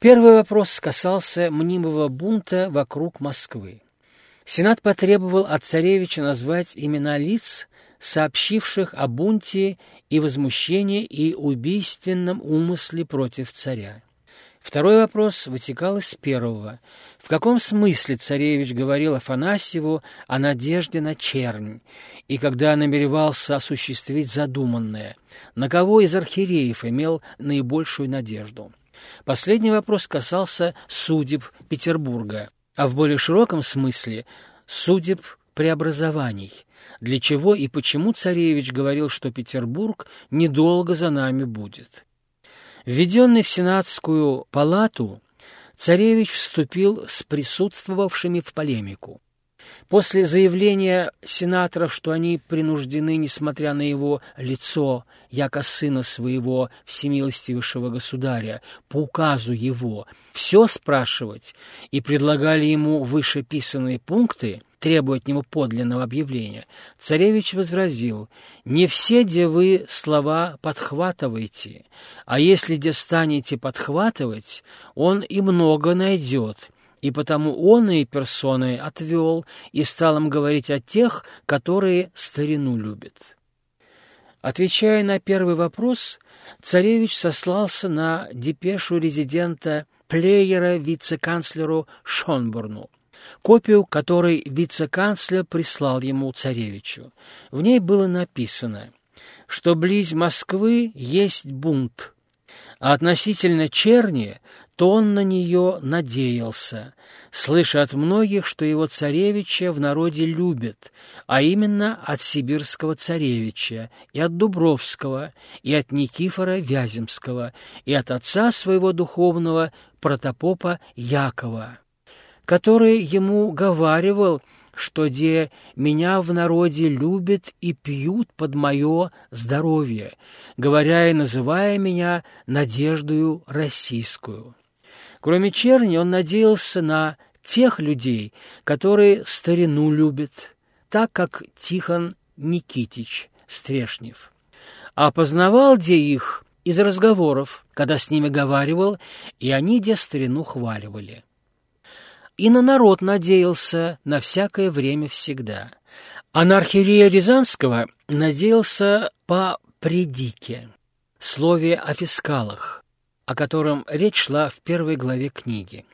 Первый вопрос касался мнимого бунта вокруг Москвы. Сенат потребовал от царевича назвать имена лиц, сообщивших о бунте и возмущении и убийственном умысле против царя. Второй вопрос вытекал из первого. В каком смысле царевич говорил Афанасьеву о надежде на чернь, и когда намеревался осуществить задуманное, на кого из архиереев имел наибольшую надежду? Последний вопрос касался судеб Петербурга, а в более широком смысле судеб преобразований, для чего и почему царевич говорил, что Петербург недолго за нами будет. Введенный в Сенатскую палату, царевич вступил с присутствовавшими в полемику. После заявления сенаторов, что они принуждены, несмотря на его лицо, яко сына своего всемилостивейшего государя, по указу его, все спрашивать, и предлагали ему вышеписанные пункты, требуя от него подлинного объявления, царевич возразил, «Не все, где вы слова подхватываете, а если где станете подхватывать, он и много найдет» и потому он и персоны отвел и стал им говорить о тех, которые старину любят. Отвечая на первый вопрос, царевич сослался на депешу резидента Плеера вице-канцлеру Шонборну, копию которой вице-канцлер прислал ему царевичу. В ней было написано, что близ Москвы есть бунт, а относительно черни то он на нее надеялся, слыша от многих, что его царевича в народе любят, а именно от сибирского царевича, и от Дубровского, и от Никифора Вяземского, и от отца своего духовного протопопа Якова, который ему говаривал, что где меня в народе любят и пьют под мое здоровье, говоря и называя меня надеждою российскую. Кроме черни, он надеялся на тех людей, которые старину любят, так как Тихон Никитич Стрешнев. А познавал где их из разговоров, когда с ними говаривал, и они где старину хваливали. И на народ надеялся на всякое время всегда. А на архиерея Рязанского надеялся по предике, слове о фискалах, о котором речь шла в первой главе книги.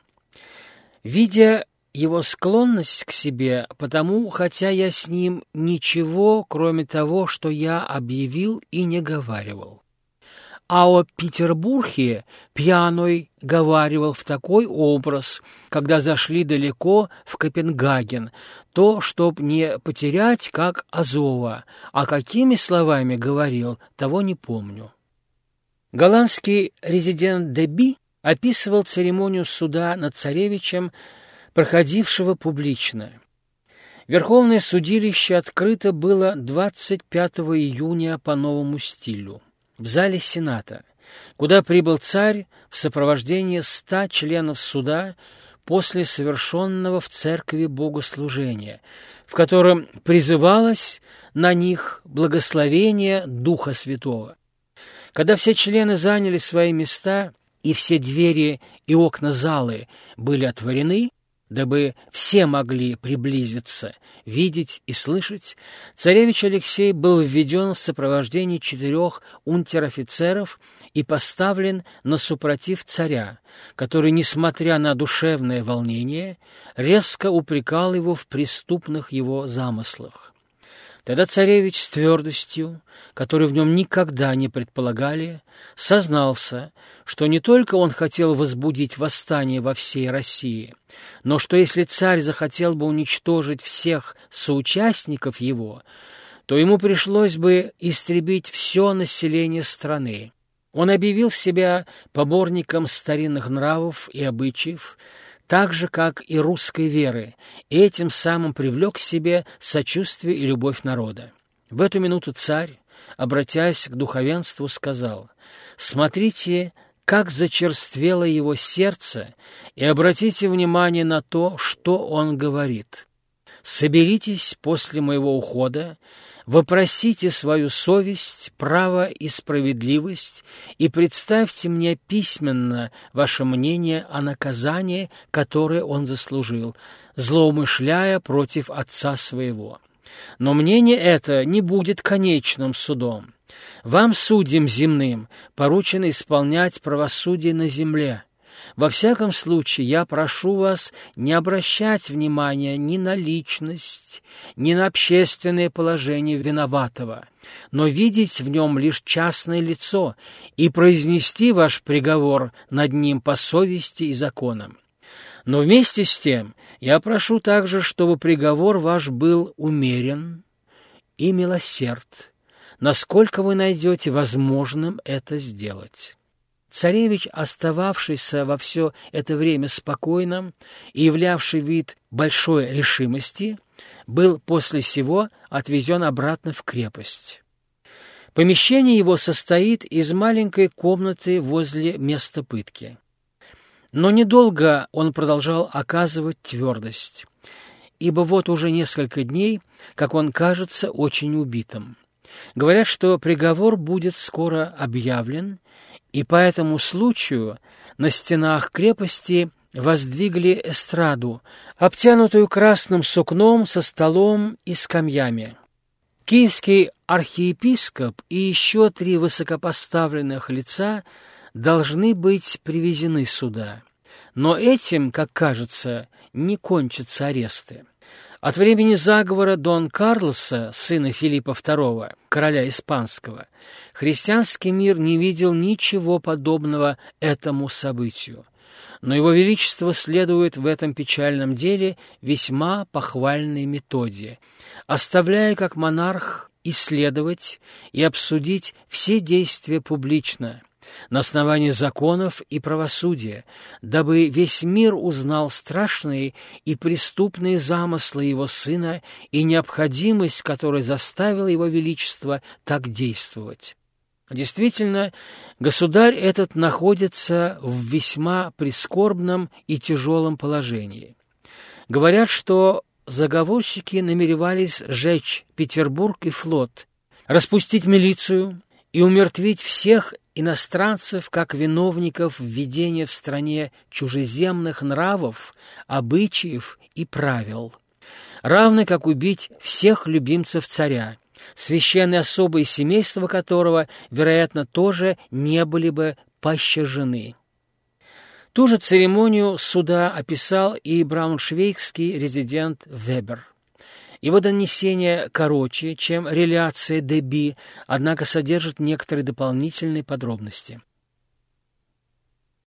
Видя его склонность к себе, потому, хотя я с ним ничего, кроме того, что я объявил и не говаривал. А о Петербурге пьяной говаривал в такой образ, когда зашли далеко в Копенгаген, то, чтоб не потерять, как Азова, а какими словами говорил, того не помню. Голландский резидент Деби описывал церемонию суда над царевичем, проходившего публично. Верховное судилище открыто было 25 июня по новому стилю в зале Сената, куда прибыл царь в сопровождении ста членов суда после совершенного в церкви богослужения, в котором призывалось на них благословение Духа Святого. Когда все члены заняли свои места и все двери и окна залы были отворены, дабы все могли приблизиться, видеть и слышать, царевич Алексей был введен в сопровождении четырех унтер-офицеров и поставлен на супротив царя, который, несмотря на душевное волнение, резко упрекал его в преступных его замыслах. Тогда царевич с твердостью, которую в нем никогда не предполагали, сознался, что не только он хотел возбудить восстание во всей России, но что если царь захотел бы уничтожить всех соучастников его, то ему пришлось бы истребить все население страны. Он объявил себя поборником старинных нравов и обычаев, так же, как и русской веры, и этим самым привлек к себе сочувствие и любовь народа. В эту минуту царь, обратясь к духовенству, сказал, «Смотрите, как зачерствело его сердце, и обратите внимание на то, что он говорит. Соберитесь после моего ухода, Вопросите свою совесть, право и справедливость и представьте мне письменно ваше мнение о наказании, которое он заслужил, злоумышляя против отца своего. Но мнение это не будет конечным судом. Вам, судьям земным, поручено исполнять правосудие на земле. Во всяком случае, я прошу вас не обращать внимания ни на личность, ни на общественное положение виноватого, но видеть в нем лишь частное лицо и произнести ваш приговор над ним по совести и законам. Но вместе с тем я прошу также, чтобы приговор ваш был умерен и милосерд, насколько вы найдете возможным это сделать. Царевич, остававшийся во все это время спокойным и являвший вид большой решимости, был после сего отвезен обратно в крепость. Помещение его состоит из маленькой комнаты возле места пытки. Но недолго он продолжал оказывать твердость, ибо вот уже несколько дней, как он кажется, очень убитым. Говорят, что приговор будет скоро объявлен, и по этому случаю на стенах крепости воздвигли эстраду, обтянутую красным сукном со столом и скамьями. Киевский архиепископ и еще три высокопоставленных лица должны быть привезены сюда. Но этим, как кажется, не кончатся аресты. От времени заговора Дон Карлоса, сына Филиппа II, короля испанского, христианский мир не видел ничего подобного этому событию. Но его величество следует в этом печальном деле весьма похвальной методе, оставляя как монарх исследовать и обсудить все действия публично – на основании законов и правосудия, дабы весь мир узнал страшные и преступные замыслы его сына и необходимость, которая заставила его величество так действовать. Действительно, государь этот находится в весьма прискорбном и тяжелом положении. Говорят, что заговорщики намеревались сжечь Петербург и флот, распустить милицию и умертвить всех иностранцев как виновников введения в стране чужеземных нравов, обычаев и правил, равно как убить всех любимцев царя, священные особы и семейства которого, вероятно, тоже не были бы пощажены. Ту же церемонию суда описал и брауншвейгский резидент Вебер. Его донесение короче, чем реляция Деби, однако содержит некоторые дополнительные подробности.